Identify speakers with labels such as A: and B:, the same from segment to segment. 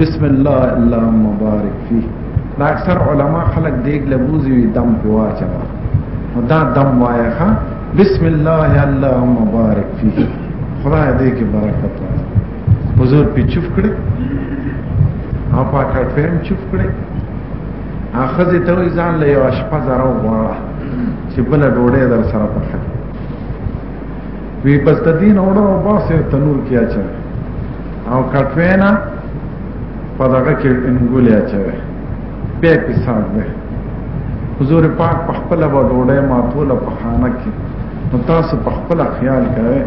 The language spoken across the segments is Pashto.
A: بسم الله اللهم مبارک فيه دا اکثر علما خلق دیګ لبوزي دم پیوا چا دا دم وایا ها بسم الله اللهم مبارک فيه خدای دې کې برکت واچي حضور په چوف کړي او په کټ فهم چوف کړي اخذ ته ځان له یو شپه زره وغواړه چې بل ډوډۍ در سره پخه وی پس د دین اورو باسه تنور کې اچو او کټوینا په دغه کې انګولې اچو به پسار ده حضور پاک په خپل و ډوډۍ ماتوله په خانه کې نو تاسو په خپل خیال کوئ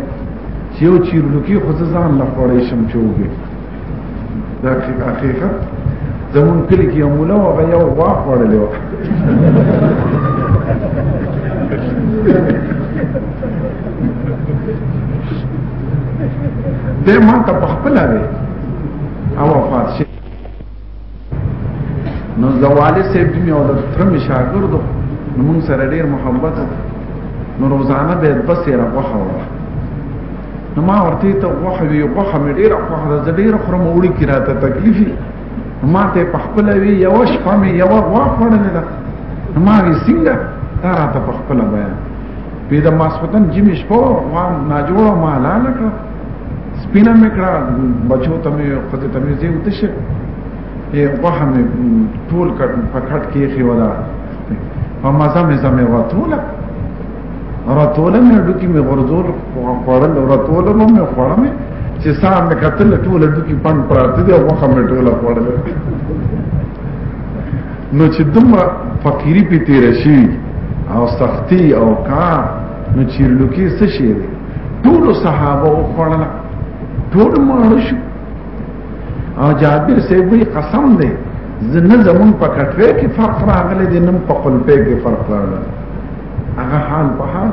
A: چې یو چیرلو کې خو ځان لخوړې شم چوبې دا حقیقت زمون کلی کې مولا او غیا او واخ وړلې و دې ما ته په خپل لري او وفات شي نو زوالی صاحب دی او د ترم شاګردو نو موږ سره ډیر محبت نو روزانه به د بسره غوخه وره نو ما ورته ته غوخه وی غوخه مې ډیر غوخه د ډیر خرم وړي کی راته تکلیفي ما ته په خپل وی یو شپه مې یو غوخه وړنه ده ما وی څنګه دا راته په خپل بیان په د ماسوتن جمی شپه وان ناجوړه ما لاله کړ سپینه مې کړه بچو ته مې خدای ته مې زه وتشه یې غوښه مې ټول کټ په کټ کې خې ولا په مزه مې زمې وتوله راتوله مې ډوکی مې غرزول خوړل راتوله مې خوړم چې سام مې قتل ټول ډوکی پن پراته دی غوښه مې ټول خوړل نو چې دومره فقيري په تیر شي او سختی او کار نو چې لوکي څه شي ټول صحابه وخوړل ټول مړ شو او جابر صاحب قسم دی زنه زمون په کټوي کې فرق راغلی دی نن په قلبه کې فرق راغلی هغه حال په حال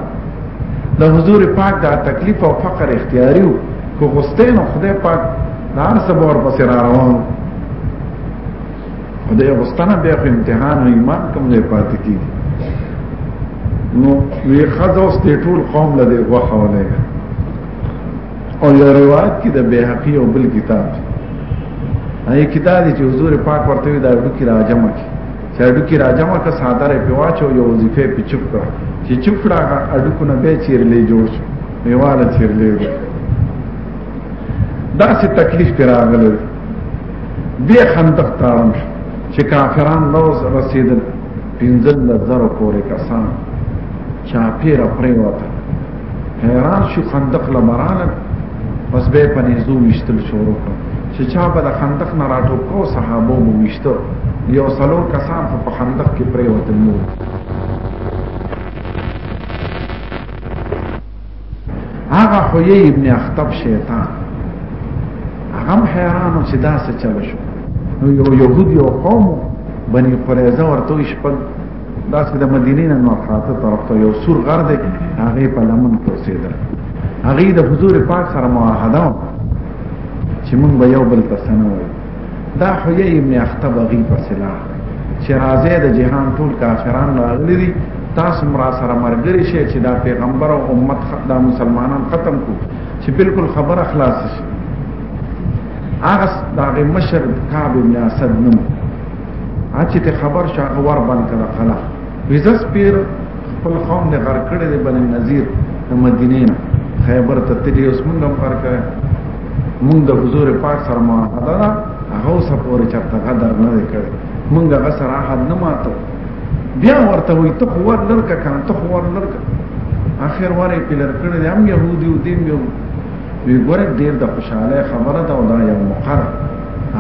A: د حضور پاک دا تکلیف او فقر اختیاري وو کو غستین خدای پاک نار سبور پس را روان د یو غستانه بیا په امتحان او ایمان کوم نه پاتې کیږي نو وی خزه اوس د ټول قوم له دی غوخه ولېږه او یو روایت کې د بیهقي او بل کتاب دی هغه کتاب چې حضور پاک ورته وی دا ډوکی راجم کی چې ډوکی راجم کا ساده رې پیواچو یو وظیفه په چپ کړ چې چپ کړه اډو کو نه به چیرلې جوړ شو میواله چیرلې دا څه تکلیف پر راغلی دی خندق تاړم چې کافران نو رسیدل پنځل لزر پورې کسان چا پیر پرې وته حیران شو خندق لمران پس به پنې زو وشتل شروع کړ چې چا بل خندق نه راټو کو صحابو مو وشتو یو سلور کسان په خندق کې پرې وته نو هغه خو یې ابن اخطب شیطان هغه حیرانو چې دا څه چل شو نو یو يهود یو قوم بني قریظه ورته شپږ دا چې د مدینې نه نور خاطه طرف ته یو سور غر دی هغه په لمن کې اوسېده هغه د حضور پاک سره معاهده چې موږ به یو بل ته سنوي دا حیی ابن اخطب غی په سلاح چې راځي د جهان ټول کافران راغلي دي تاسو مرا سره مرګري شي چې دا پیغمبر او امت خدا مسلمانان ختم کو چې بالکل خبر اخلاص شي هغه دا مشر کعب ابن اسد نوم اچې ته خبر شو هغه ور باندې کړه خلا ویزس پیر خپل قوم نه غر کړی دی بن نذیر د مدینې خیبر ته تللی اوس موږ هم فرق مونږ د حضور پاک سره معاهده ده هغه اوس پورې چرته غدر نه کړی مونږ هغه سره عهد نه ماتو بیا ورته وي ته خو ور لرکه کنه ته خو ور لرکه اخر وره پیلر کړی دی هم يهودي او دین یو وی ګوره ډیر د خوشاله خبره ده او دا یو مقر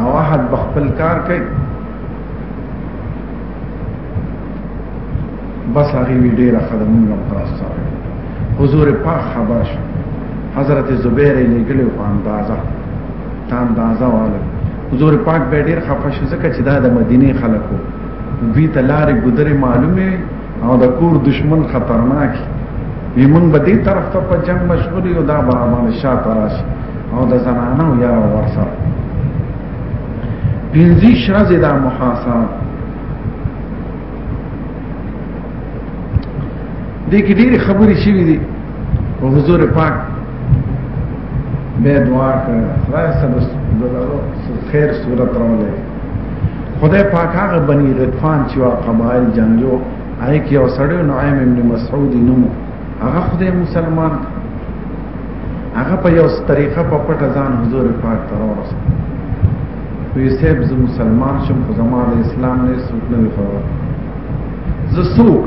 A: او عهد بخپل کار کوي بس هغه وی ډیره خدمونه پراس سره حضور پاک خبر شو حضرت زبیر یې ګلو په اندازا تا اندازا واله حضور پاک به ډیر خفه شو ځکه چې دا د مدینه خلکو دوی ته لارې ګذرې معلومه او د کور دشمن خطرناک وي مونږ به دې طرف ته په جنگ مشغول یو دا به باندې شاته راشي او د زنانو یا ورسره پنځه شرزه دا محاصره دې کې ډېری خبرې شوې دي او حضور پاک به دعا کړه خدای سره دغه خیر صورت راولې خدای پاک هغه بنی غطفان چې وا قبایل جنگو آی کې او سړیو نعیم ابن مسعود نومو هغه خدای مسلمان هغه په یو طریقه په پټه ځان حضور پاک ته راوست وی سیب زه مسلمان شم خو زما د اسلام نه څوک نه خبر زه څوک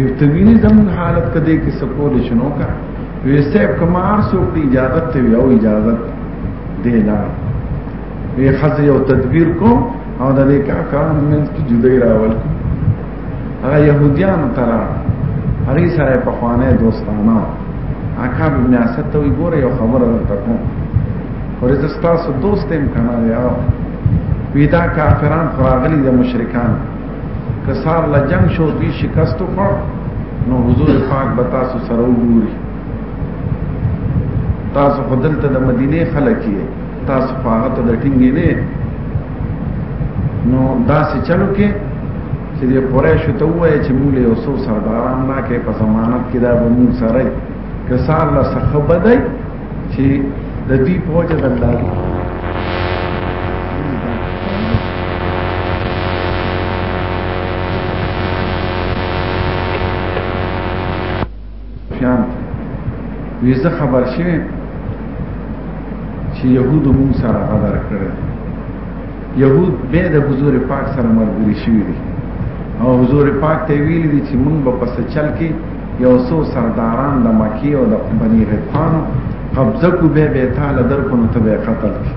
A: یو تبینی زمون حالت کده کې سکول شنو کا وی سیب کمار څوک دی اجازه ته یو اجازه دی لا وی خزه یو تدبیر کوم او د دې کار کار منځ کې جدای راول کوم هغه يهوديانو ترا هغه سره په خوانه دوستانه عقاب ابن اسد ته وګوره یو خبره درته کوم ورې تاسو دوست هم کنه یا ویدا کافران فراغلی د مشرکان کسار لا جنگ شو دی شکست وکړ نو حضور پاک به تاسو سره وګوري تاسو خدلته د مدینه خلک یې تاسو په هغه ته د ټینګې نه نو داسې چلو کې چې د قریش ته وایي چې موږ له اوسو سرداران نه کې په ضمانت کې دا به موږ سره کسان له څخه بدای چې د دې پوهه د الله شام ته وی زه خبر شوم چې يهودو مون سره غدر کړی يهود به د حضور پاک سره مرګري شوی دي او حضور پاک ته ویل دي چې مونږ به پس چل کې یو څو سرداران د مکی او د بنی غطفانو قبضه کو به به تعالی در کو نو ته قتل کی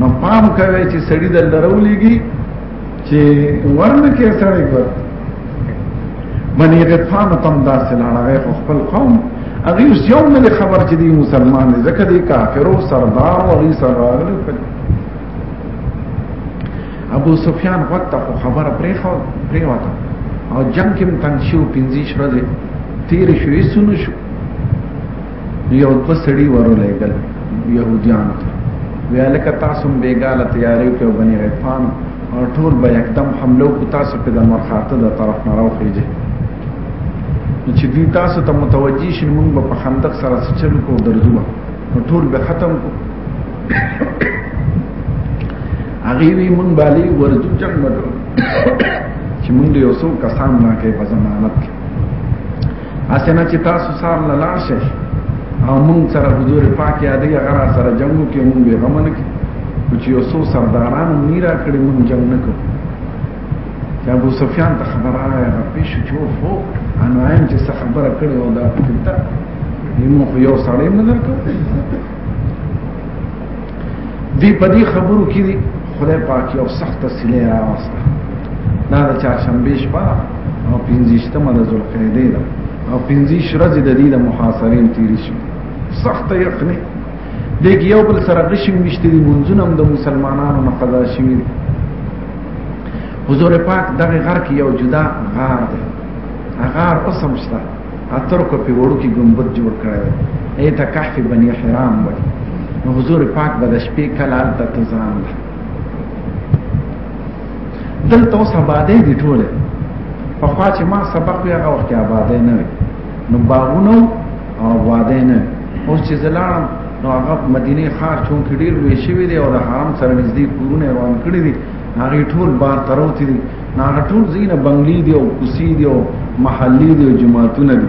A: نو پام کوي چې سړی د لرولېږي چې ورنه کې سړی ګور باندې د فان تم دا سلاړه خو خپل قوم هغه یو نه خبر چې دی مسلمان دی ځکه دی کافرو سردار او غي سردار ابو سفیان وخت خو خبره پرې خو پرې وته او جنگ کې تنشیو 15 شپه تیر شوې سونو شو یو په سړی ورولېګل يهوديان ته ویالک تاسو بیګاله تیاری کې وبني غفان او ټول به یکدم حمله کو تاسو په د مرخاته د طرف نه راوخیږي چې دوی تاسو ته متوجي شي موږ په خندق سره چلو کو درځو ټول به ختم کو هغه وی مون بالی ورځو جنگ مدو چې مونږ یو څو کسان نه کې په ضمانت کې اسنه چې تاسو سار لاړ شئ او مونږ سره حضور پاک یادې غرا سره جنگو کې مونږ به غم نه کوي چې یو څو سرداران میرا کړی مونږ جنگ نه کوو چې ابو سفیان ته خبره راغله پیش چو فو انا ایم چې څه خبره کړې او دا پکې تا یمو یو سړی نه درکو دی په دې خبرو کې دی خدای پاک یو سخت سلی راوسته دا د چهارشنبه شپه او پنځشتمه د ذوالقعده ده او پنځش ورځې د دې د محاصرې تیرې شوې سخت یقیني دغه یو بل سره غشم مشته دي منځونه د مسلمانانو نه قضا شوی حضور پاک دغه غر کې یو جدا غار دی غار اوسم شته اتر کو په وړو کې ګمبد جوړ کړی و ایت کهف بنی حرام و نو حضور پاک به د شپې کلال ته تزان ده دلته اوس آبادې دي ټوله په خوا چې ما سبق وی هغه وخت آبادې نه نو باغونو او آبادې نه اوس چې زلام نو هغه مدینه ښار چون کې ډیر وی شوی دی او د حرم سره نږدې کورونه روان کړی دي هغه ټول بار تروتی دي نه ټول زینه بنگلی دی او کوسی دی او محلی دی او جماعتونه دی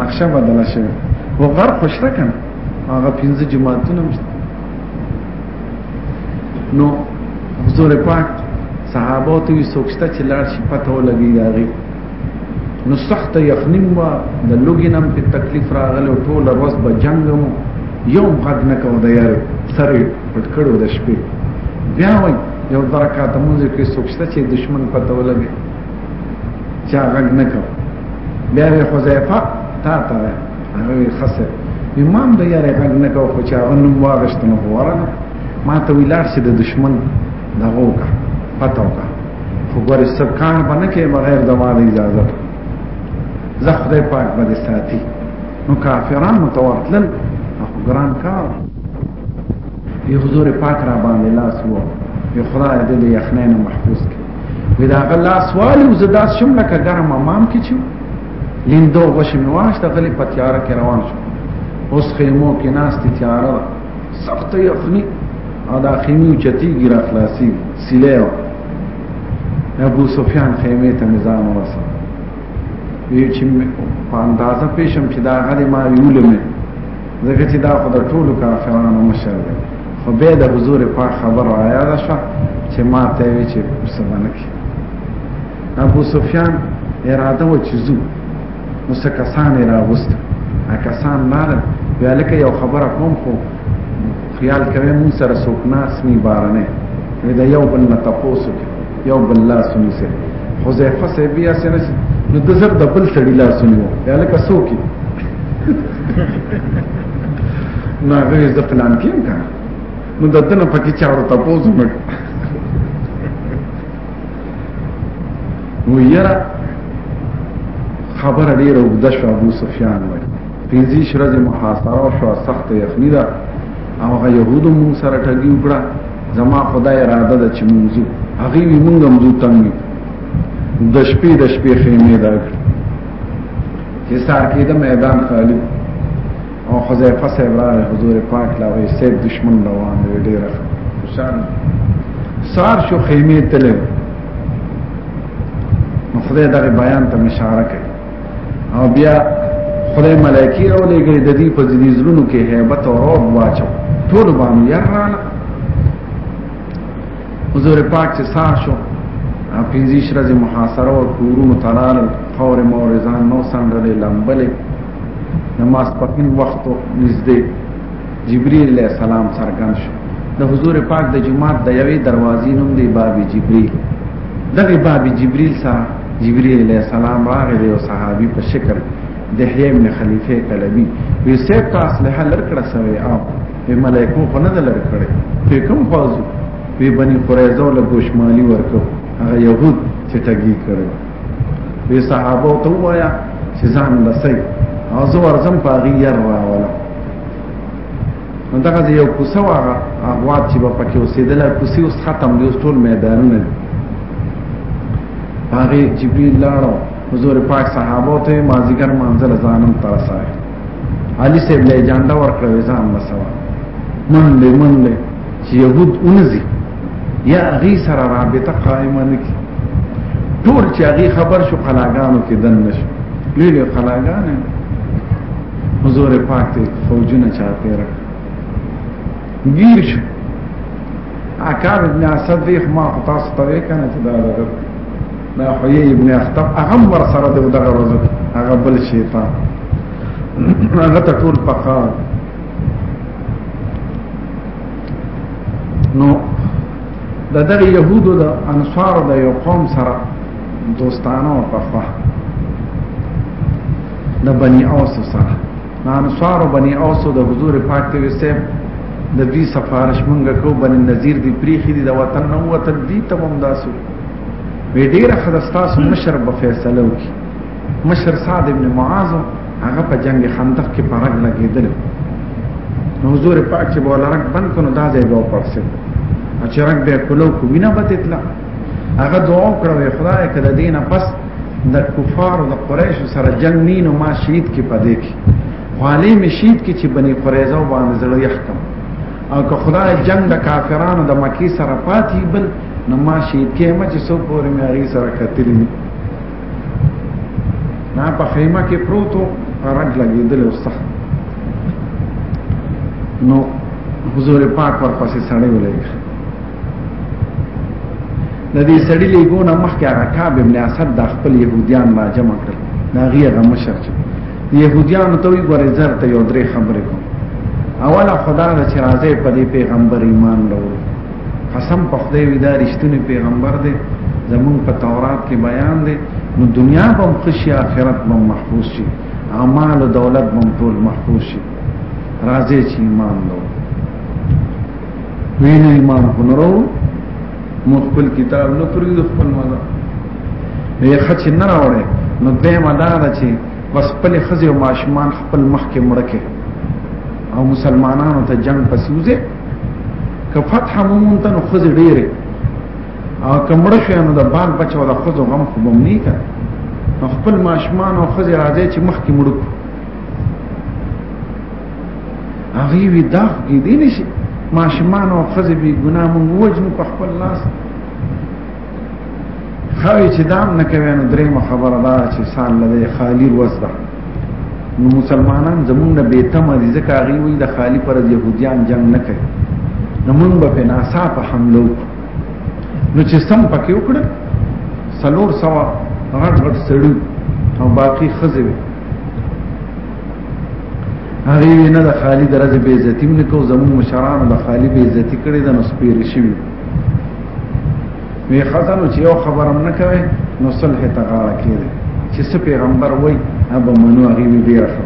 A: نقشه بدله شوه و غر خوشته کنه هغه پنځه جماعتونه مشته نو حضور پاک صحابه ته یې سوچته چې لاړ شي پته ولګي راغی نو سخت یخنیم و د لوګینم په تکلیف راغلو ټول ورځ به جنگمو یو غږ نه کو د یاره سره پټ کړو د شپې بیا وای یو درکات مونږ کې سوچته چې دشمن پته ولګي چا غږ نه کړ بیا یې حذیفه تا ته هغه خسر امام د یاره غږ نه کړ خو چا انم واغشت نو ورنه ما ته ویلار چې د دشمن دغه وکړه پته وکړه خو ګورې سرکان باندې کې بغیر د واده اجازه زه خدای پاک به ساتي نو کافرانو ته ورتلل خو ګران کار وی حضور پاک را باندې لاس وو وی خدای دې له یخنۍ نه محفوظ کړي وی دا غلاس والی او زدا شم لکه ګرم امام کې چې لیندو غوښې مې واش ته غلي پتیاره کې روان شو اوس خیمو کې ناس ته تیاره ده سخت یخني او دا خیمو چتی ګر خلاصي سیلو ابو سفیان خیمه ته نظام ورسره وی چې په اندازه پېښم چې دا غلي ما یولمه ځکه چې دا خو د ټولو کافرانو مشر دی خو بیا د حضور پاک خبر را یاد شو چې ما ته وی چې سبنه کې ابو سفیان اراده و چې زو نو څه کسان را وست ا کسان لار بیا لکه یو خبره کوم خو خیال کوي مون سره سوکناس می بارنه دا یو بل نه تاسو کې یو بل لا سنی سره حذیفه سه بیا سره نو د زر د بل سړی لا سنی وو یا لکه سوکی نه غیر د پلان کې امکان نو د دنه پکې چاړو ته پوزو مګ نو یرا خبر ډیر او د شو ابو سفیان وای پنځه شرز محاصره او شو سخت یخنی دا او هغه يهودو مون سره ټګي وکړه زما خدای اراده ده چې مونږ ځو هغه وی مونږ هم ځو تنګ د شپې د شپې خیمه ده چې سار کې د میدان خالی او حذیفه صاحب را حضور پاک لا وی سید دشمن روان دی ډیر خوشحال سار شو خیمه تلل نو خدای دغه بیان ته اشاره کوي او بیا خدای ملائکی او لګي د دې په دې زلونو کې hebat او روب واچو ټول باندې یارانه حضور پاک چې سار شو پنځه شرز محاصره او کورونو تلال خور مورزان نو سندلې لمبلې نماز پکې وخت نږدې جبريل عليه السلام څرګند شو د حضور پاک د جماعت د یوې دروازې نوم دی باب جبريل دغه باب جبريل سره جبريل عليه السلام راغی او صحابي په شکل د هيې من خلیفہ کلبي وی سیب کا اصله لرکړه سوي او په ملائکو خو نه لرکړي په کوم فوز وی بني قريزه له ګوشمالي ورکو هغه يهود چې ټګي کړو به صحابه ته وایا چې ځان لسي او زه ورزم پاغي ير راولا نو دا غزه یو کوسه واغه هغه چې په پکې اوسېدل کوسي اوس ختم دی اوس ټول میدانونه دي هغه جبريل لاړو حضور پاک صحابه ته مازیګر منزل ځانم ترسای علي سیب له جاندا ورکړې ځان مسوا من له من له چې يهود اونځي یا غي سره رابطه قائمه نکي ټول چې هغه خبر شو قلاګانو کې دن نشو لوی لوی قلاګان حضور پاک ته فوجونه چا پیرا گیر شو اکاب ابن اسد دی ما تاسو ته کنه چې دا دغه دا حیی ابن اخطب هغه ور سره د دغه ورځ هغه بل شیطان هغه ټول پخا نو د دغه يهودو د انصار د یو قوم سره دوستانه او پخوا د بني اوس سره د انصار او بني اوس د حضور پاک ته وسه د دې سفارش مونږ کو بن نذیر دی پریخي دی د وطن نو وطن دی تمام داسو وی ډیره خداستا سو مشر په فیصله وکي مشر صاد ابن معاذ هغه په جنگ خندق کې پرګ لګیدل حضور پاک چې بوله رنگ بند کنو دا ځای به پړسل چې رنگ به کولو کو وینا بتتلا هغه دعا وکړه خدای کده دینه پس د کفار او د قریش سره جنگ نین او ما شهید کې پدې کې خالی می شهید کې چې بني قریظه باندې زړه یحکم او که خدای جنگ د کافرانو د مکی سره پاتې بل نو ما شهید کې ما چې سو پورې مې هغه سره کتلی ما په خیمه کې پروتو رنگ لګیدل او سخت نو حضور پاک ورپسې سړی ولېږه د دې سړی لګونه مخکې هغه کعب ابن اسد د خپل يهوديان را جمع کړ دا غیره مشر چې يهوديان ته وی ګورې زر ته یو درې خبرې کوم اوله خدای چې راځي په دې پیغمبر ایمان وروړي قسم په خدای وی دا رښتونی پیغمبر دی زمون په تورات کې بیان دی نو دنیا به خوشي آخرت به محفوظ شي اعمال او دولت به ټول محفوظ شي راځي چې ایمان لو وینه ایمان هنرو مو خپل کتاب نو پرې د خپل مالا یې خچ نه راوړې نو به مدا ده چې بس خپل خزي او ماشومان خپل مخ کې مړکه او مسلمانانو ته جنگ پسوزه که فتح مومن ته نو خزه ډیره او کمړ شو نو د بال بچو د خزه غم خو بم نه کړ خپل ماشمان او خزه راځي چې مخ کې مړو هغه وی دا کې دي نشي ماشمان او خزه به ګناه مونږ وجنو په خپل لاس خوي چې دام نه کوي نو درې خبره دا چې سال لده خالی وسره نو مسلمانان زمونږ نه بیتم دي ځکه هغه وي د خالی پر يهوديان جنگ نه کوي نو مونږ به په ناسا په حمله نو چې سم پکې وکړ سلور سوا غټ غټ سړی او باقی خزه وي هغه نه د خالی درجه بی عزتی نه کو زمون مشران د خالی بی عزتی کړي د نو سپیر شي وی خزانو چې یو خبرم نه کوي نو صلح ته غاړه کړي چې څه پیغمبر وای ابو منو هغه وی بیا شو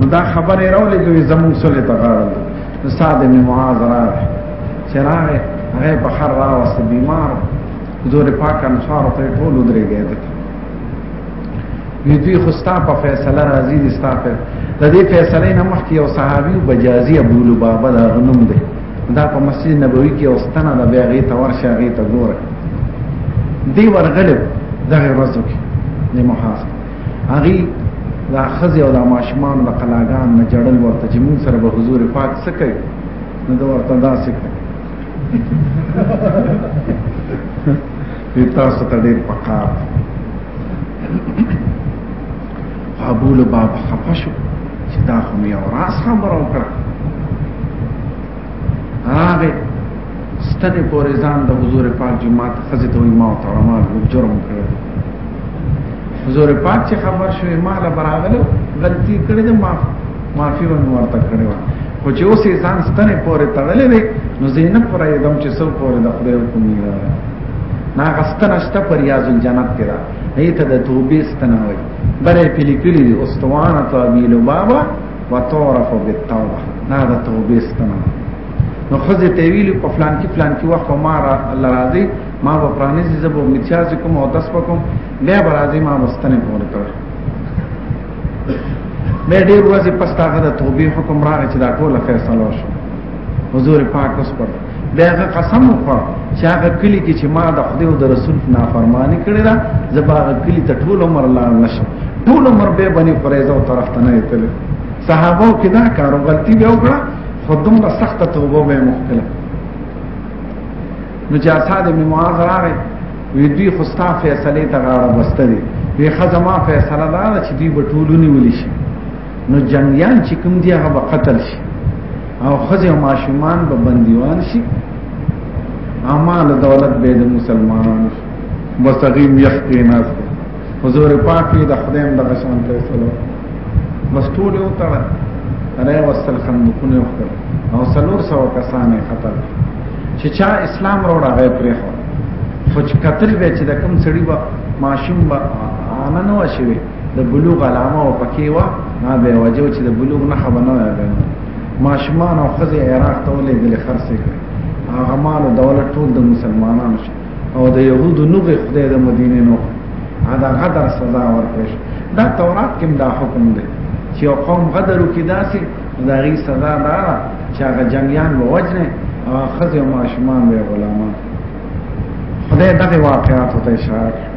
A: نو دا خبره راولې دوی زمون صلح ته غاړه نو ساده می معاذ راغ چې راغ هغه په خر را وس بیمار زور پاک انصار ته ټول درېږي وی دوی خو ستا په فیصله راضی دي ستا په د دې فیصله نه مخکې یو صحابي بجازي ابو لبابه دا غنوم دی دا په مسجد نبوي کې اوستنه د بیا غي تور شاغي ته ګوره دی ورغل دغه ورځو کې نه محاس هغه دا خزي او د ماشمان د قلاګان نه جړل ورته چې مون سره به حضور پاک سکه نو دا ورته دا سکه تاسو ته ډیر پکار ابو لباب خفه شو چې دا خو مې اوراس خبره وکړه هغه ستنې پورې ځان د حضور پاک جمعه ته خزه ته ما ته ما جرم کړو حضور پاک چې خبر شوې ما له براغلو غلطي کړې ده معاف معافي ورته کړې و خو چې اوسې ځان ستنې پورې تړلې وي نو زینب پر ایدم چې سو پورې د خدای حکم نه غستنه شته پر یاز الجنت کې ایته د توبې ستنه وي بلې پلی کلی دی استوانه تو ابیل بابا وتعرف بالتوبه نه د توبې ستنه نو خزه تویل په فلان کې فلان کې وخت ما را الله راضي ما به پرانیزي زب او متیاز کوم او داس پکم بیا به راضي ما مستنه پوره کړ مې ډېر ورځې پس تاغه د توبې حکم راغی چې دا ټول فیصله وشو حضور پاک اوس پر بیا هغه قسم وکړ چې هغه کلی کې چې ما د خدای او د رسول نافرمانی کړې ده زباغه کلی ته ټول عمر لا نشم ټول عمر به بني قریظه او طرف ته نه تل صحابه کې دا کار او غلطي به وکړه خودم له سخته توبه به مخکله نو چې اصحاب ابن معاذ راغی وی دوی خوستا فیصله ته غاړه بسته دي وی خزما فیصله دا چې دوی بټولونی ولي شي نو جنگیان چې کوم دی هغه به قتل شي او خځه او ماشومان به بندیوان شي اعمال دولت به د مسلمانانو مستقیم یقینا حضور پاک د خدایم د غشان فیصله بس ټول یو تړه اره وصل خندقونه وکړ او سلور سو کسانې قتل چې چا اسلام وروړ هغه پرې خو خو چې قتل به چې د کم سړي به ماشوم به اننه وشوي د بلوغ علامه او پکې وا ما به وجو چې د بلوغ نه خبر نه راغی ماشومان او خزه عراق ته ولې د خرڅ کړي هغه مال او دولت ټول د مسلمانانو شي او د يهودو نوغه خدای د مدینه نو دا غدر سزا ورکړي دا تورات کې دا حکم دی چې قوم غدر وکړي داسې دا غي سزا دا چې هغه جنگیان ووجنه او خزه او ماشومان به غلامان خدای دغه واقعات ته اشاره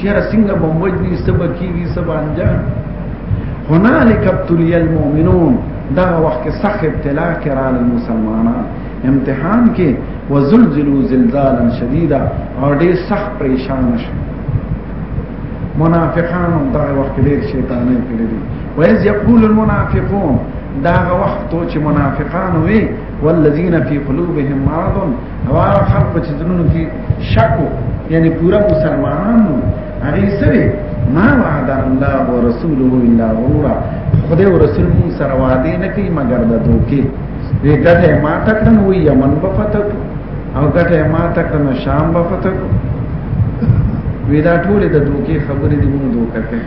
A: شیر سنگ بمبج دی سبا کی دی سبا انجام هنالک ابتلی المؤمنون دا وخت سخت ابتلا کرال المسلمانان امتحان کې وزلزلوا زلزالا شديدا او ډېر سخت پریشان شو منافقان دا وخت ډېر شیطانې کړې دي وایز یقول المنافقون دا وخت چې منافقان وي والذین فی قلوبهم مرض نو هغه خلک په چندرونو کې شکو یعنی پورا مسلمانانو هغه سره ما وعد الله ورسوله الا غرورا خدای او رسول مون سره وعده نه کوي مګر د دوکي وی ګټه ما تکړه وی یمن په فتح او ګټه ما تکړه شام په فتح وی دا ټول د دوکي خبرې دی مون دوکه کوي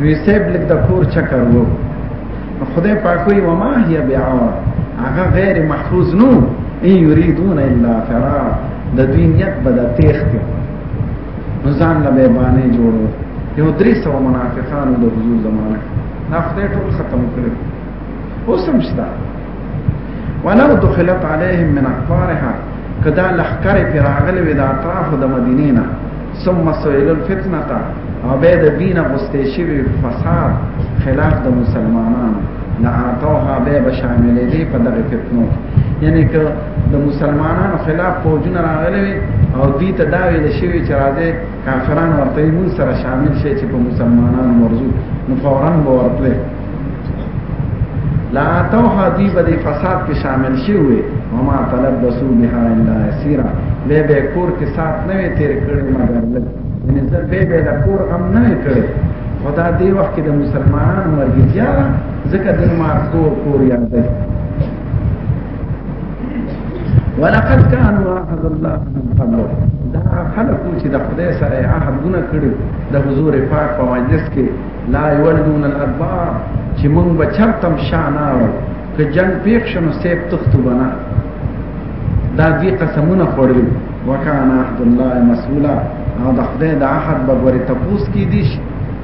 A: وی سیب لګ د کور چکر وو خدای پاک وی وما هي بعور هغه غیر محفوظ نو ان یریدون الا فرار د دوی نیت به د تیخت نو ځان له به باندې جوړو یو درې سو منافقانو د حضور زمانه نه خدای ټول ختم کړو اوس هم شته ولو دخلت عليهم من اقطارها کدا لخر پر راغلی وی د اطراف د مدینې نه ثم سئل الفتنه او به د دین غستې شوی فساد خلاف د مسلمانانو لعاتوها به بشامل دي په دغه فتنو یعنی که د مسلمانانو خلاف فوجونه راغلي او دوی ته دا ویل شوی چې راځي کافران ورته موږ سره شامل شي چې په مسلمانانو مرزو نو فورا به ورتله لا تو حدیب د فساد کې شامل شي وي وما تلبسوا بها الا يسيرا به به کور کې سات نه تیر کړي مګر لږ یعنی زه به به د کور هم نه کړي خدا دې وخت کې د مسلمانانو مرګ زیاده ځکه د مارکو کور یاد دی ولقد كان واحد الله من قبل دا خلق چې د خدای سره عهدونه کړو د حضور پاک په مجلس کې لا يولون الادبار چې مونږ به چرتم شاناو که جنگ پیښ شنو سیب تختو بنا دا دوی قسمونه خوړل وکانا عهد الله مسئولا او د خدای د عهد به ورته پوس کې دي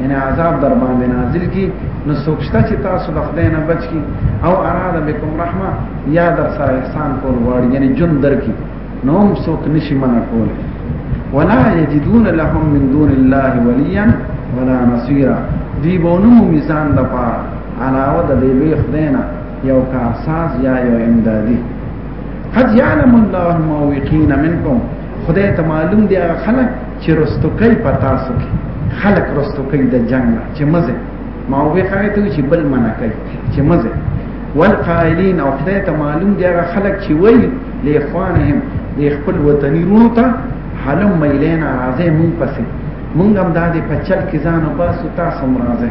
A: یعنی عذاب در باندې نازل کی نو سوچتا چې تاسو د خدای نه بچ کی او اراده بكم رحمه یا در سره احسان کول غواړي یعنی جون در کی نو هم سوک نشي منع کول ولا یجدون لهم من دون الله وليا ولا نصيرا دی بونو میزان د پاره علاوه د دې به خدای نه یو کارساز یا یو امدادي قد يعلم الله الموقين منكم خدای ته معلوم دی هغه خلک چې رستوکۍ په تاسو کې خلک رستوکۍ د جنگ نه چې مزه ما وې خره ته چې بل منع کوي چې مزه والقائلین او خدای ته معلوم دی هغه خلک چې وای له اخوانهم د خپل وطني رونو ته حلم میلینا راځي مونږ پسې مونږ هم د دې په چل کې ځان او باسو تاسو مرزه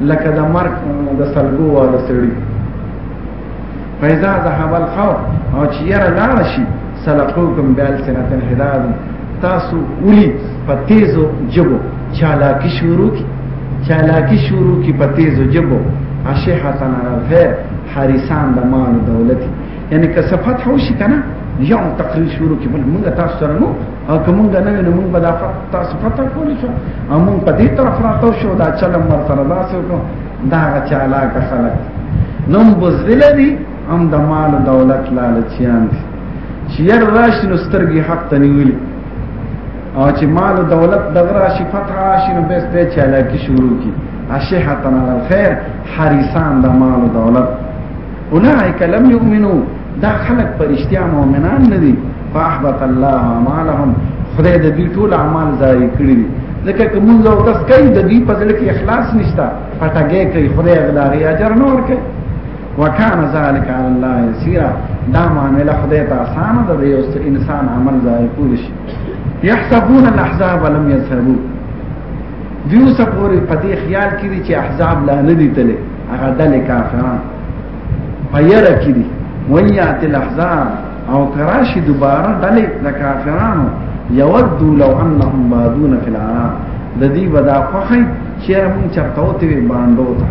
A: لکه د مرګ د سلګو واده سړي فیضا ذهب الخوف او چې یره لاړ شي سلقوکم بیل سنت الهداد تاسو ولي په تیزو جبو چالاکی شروع کی چالاکی شروع کی په تیزو جبو اشحتن الفیر حریسان د مال دولت یعنی که صفات هو شي کنه یو تقریر شروع کی بل موږ تاسو سره نو او کوم دا نه نو موږ به دا تاسو پته کولی شو او موږ په دې طرف راتو شو دا چل مر سره دا سو کو دا چالا کا خلک نو بوزدل دي هم د مال دولت لالچیان دي چې ير راشي نو سترګي حق ته نیولي او چې مال دولت دغه راشي فتح راشي نو بس ته چالاکی شروع کی اشهتن الخير حریسان د مال دولت اولئک لم یؤمنو دا خلق پرشتیا مؤمنان نه دي فاحبط الله اعمالهم خدای د دې ټول اعمال ضایع کړی دي ځکه کوم ځو تاسو کوي د دې په ځل کې اخلاص نشتا پټګه کوي خدای غلاغي اجر نور کوي وکان ذالک علی الله یسیرا دا معاملې خدای ته آسان ده د یو انسان عمل ضایع کول شي یحسبون الاحزاب لم یذهبوا دیو سپوري په دې خیال کې چې احزاب لا نه دي تللی هغه دلې کافران پيره کې دي ويات الاحزاب او کراشي دوباره دلې د کافرانو يود لو انهم بادون في العراق د دې ودا خوخي چې موږ چرته وته باندو ته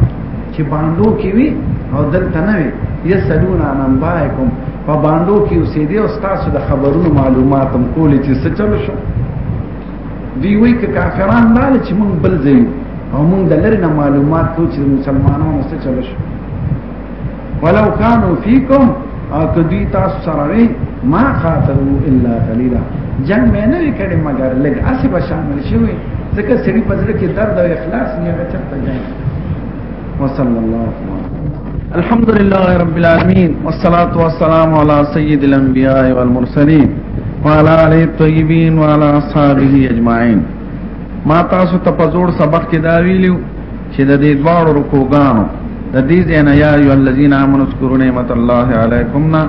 A: چې باندو کې وي او دلته نه وي یسلون عن انبائکم په باندو کې اوسېدي او تاسو د خبرونو معلوماتم کولې چې څه چل شو دی وی که کافران دا چې مونږ بل ځای او مونږ د لری نه معلومات کو چې مسلمانانو څه چل شو ولو كانوا فيكم او کدی تاسو سره وی ما خاطرو الا قليلا جنگ مې نه کړې مګر لګ اسی به شامل شوی ځکه سړي په ځل کې درد او اخلاص نه غچته ځای وصلی الله الحمد لله رب العالمين والصلاه والسلام على سيد الانبياء والمرسلين وعلى اله الطيبين وعلى اصحابه اجمعين ما تاسو ته په جوړ سبق کې دا ویلو چې د دې دواړو رکوګانو د دې ځنه یا ایو الذین آمنوا اذکروا نعمت الله علیکم نا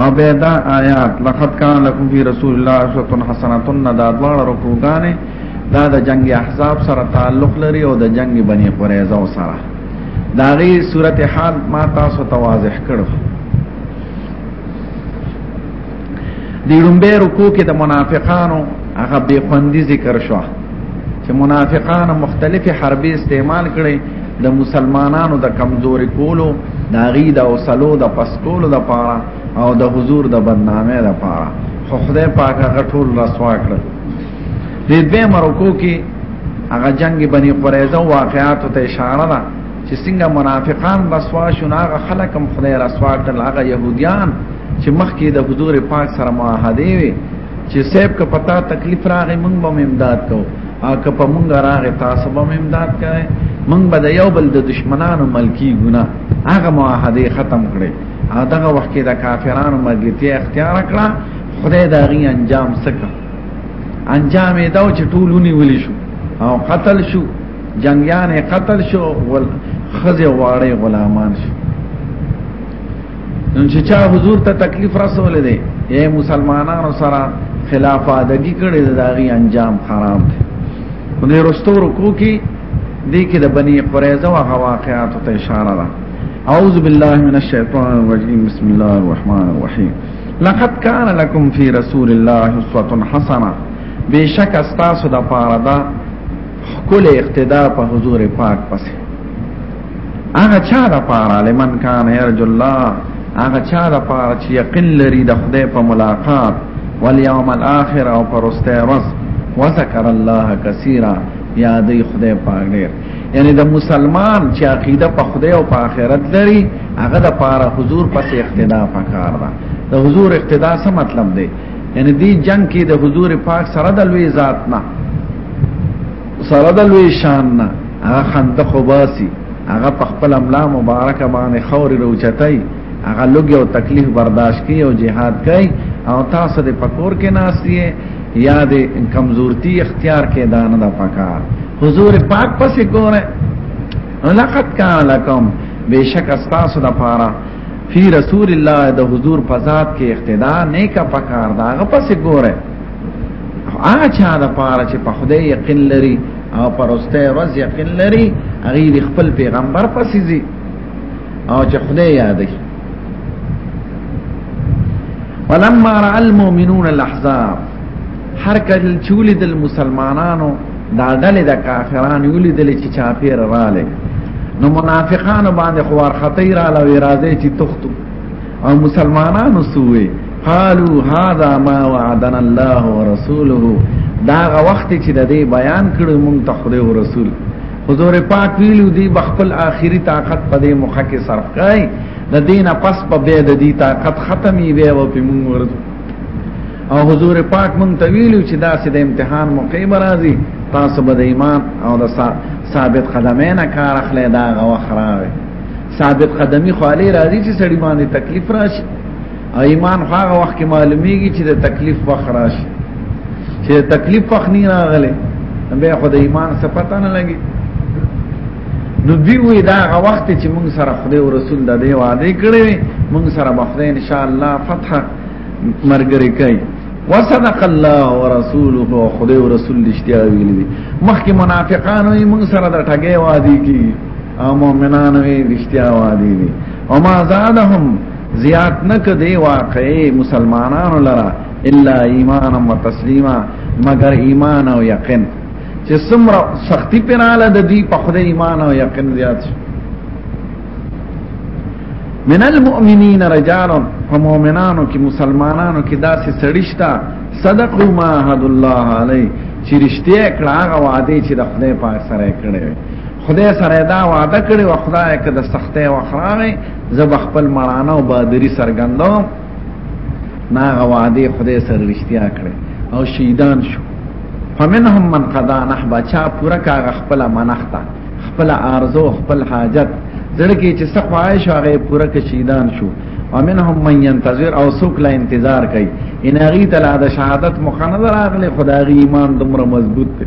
A: او به دا آیات لقد کان لکم فی رسول الله اسوه حسنه دا دواړو رکوګانې دا د جنگ احزاب سره تعلق لري او د جنگ بني قریظه سره دا غي صورت حال ما تاسو ته واضح کړو دی لومبه رکو کې د منافقانو هغه به خوندي ذکر شو چې منافقان مختلفي حربي استعمال کړي د مسلمانانو د کمزوري کولو د غي د اوسلو د پسکولو د پاره او د حضور د بدنامه د پاره خو خدای پاک هغه ټول رسوا کړ دې به مرکو کې هغه جنگ بني قریظه واقعات ته اشاره ده چې څنګه منافقان رسوا شو هغه خلک هم خدای رسوا کړل هغه يهوديان چې مخکې د حضور پاک سره معاهده وي چې سیب که پتا تکلیف راغې مونږ به امداد کو او که په مونږ راغې تاسو به امداد کړئ مونږ به د یو بل د دشمنانو ملکی ګنا هغه معاهده ختم کړي هغه وخت کې د کافرانو مګتیا اختیار کړه خدای دا غي انجام سکه انجام یې دا چې ټولونی ولې شو او قتل شو جنگیان قتل شو ول خزه واړې غلامان شو نن چې چا حضور ته تکلیف رسول دی اے مسلمانانو سره خلاف ادګی کړي دا غي انجام خراب دی خو دې رستو رکو کې دې کې د بنی قریظه او واقعات ته اشاره ده اعوذ بالله من الشیطان الرجیم بسم الله الرحمن الرحیم لقد كان لكم في رسول الله اسوه حسنه بشک استاسو د پاره دا خپل اقتدا په حضور پاک پسې هغه چا د پاره لمن کان يرجو الله هغه چا د پاره چې یقین لري د خدای په ملاقات واليوم الاخر او پرسته ورځ وذكر الله كثيرا یادې خدای پاک ډېر یعنی د مسلمان چې عقیده په خدای او په آخرت لري هغه د پاره حضور پس اقتدا پکار ده د حضور اقتدا څه مطلب دی یعنی دی جنگ کې د حضور پاک سره د لوی ذات نه سره د لوی شان نه هغه خندق وباسي هغه په خپل املا مبارک باندې خور روچتای هغه لوګي او تکلیف برداشت کوي او جهاد کوي او تاسو د پکور کې ناشتي یا د کمزورتي اختیار کې دان نه پکار حضور پاک پسې ګوره لقد کان لکم بشک استاسو د پاره فی رسول الله د حضور په ذات کې اقتدا نه کا پکار دا هغه پسې ګوره هغه چا د پاره چې په خدای یقین لري او پرسته ورځ یقین لري هغه خپل پیغمبر پسې ځي او چې خدای یاد شي ولما را المؤمنون الاحزاب هر کله چې ولید المسلمانانو دا ډلې د کافرانو ولیدل چې چا پیر رااله نو منافقان باندې خوار خطی را لوي راځي چې تختو او مسلمانانو سوې قالو هذا ما وعدنا الله ورسوله دا وخت چې د دې بیان کړو مونږ ته خدای او رسول حضور پاک ویلو دی بخپل آخري طاقت په دې مخه کې صرف کړي د دینه پس په به د دې طاقت ختمي به او په موږ ورځو او حضور پاک مونږ ته ویلو چې دا سید امتحان موقع مرাজি تاسو به د ایمان او د ثابت قدمینه کار اخلي دا غو خراوي ثابت قدمی خو علی راضی چې سړی باندې تکلیف راشي ایمان هغه وخت کې معلومیږي چې د تکلیف وخت راشي چې تکلیف وخت نه راغله بیا خو د ایمان څه پته نه لګي نو دی وی دا هغه وخت چې موږ سره خدای او رسول د دې وعده کړې موږ سره به خدای ان شاء الله فتح مرګري کوي وصدق الله ورسوله خدای او رسول دشتیا ویلي دي مخکې منافقانو یې موږ سره د ټګې وادي کی او مؤمنانو یې دشتیا وادي دي او ما زادهم زیات نک دی واقعي مسلمانانو لرا الا ایمانا و تسلیما مگر ایمان او یقین چې څومره سختی پراله د دې په خدای ایمان او یقین زیات شي من المؤمنین رجال فمؤمنانو کې مسلمانانو کې داسې سړیشتا صدقوا ما عهد الله علی چې رښتیا کړه هغه وعده چې د خدای په سره کړې خدای سره دا وعده کړې او خدای کده سختې وخرانه زب خپل مړانه او بادری سرګندو نا غواده خدای سره رښتیا کړې او شهیدان شو فمنهم من قضا نحبا چا پورا کا خپل منختا خپل ارزو خپل حاجت زړه کې چې څه خواهش هغه پورا کې شهیدان شو ومنهم من ينتظر او سوک لا انتظار کوي ان هغه ته لا د شهادت مخنظر اغله خدای ایمان دومره مضبوط دی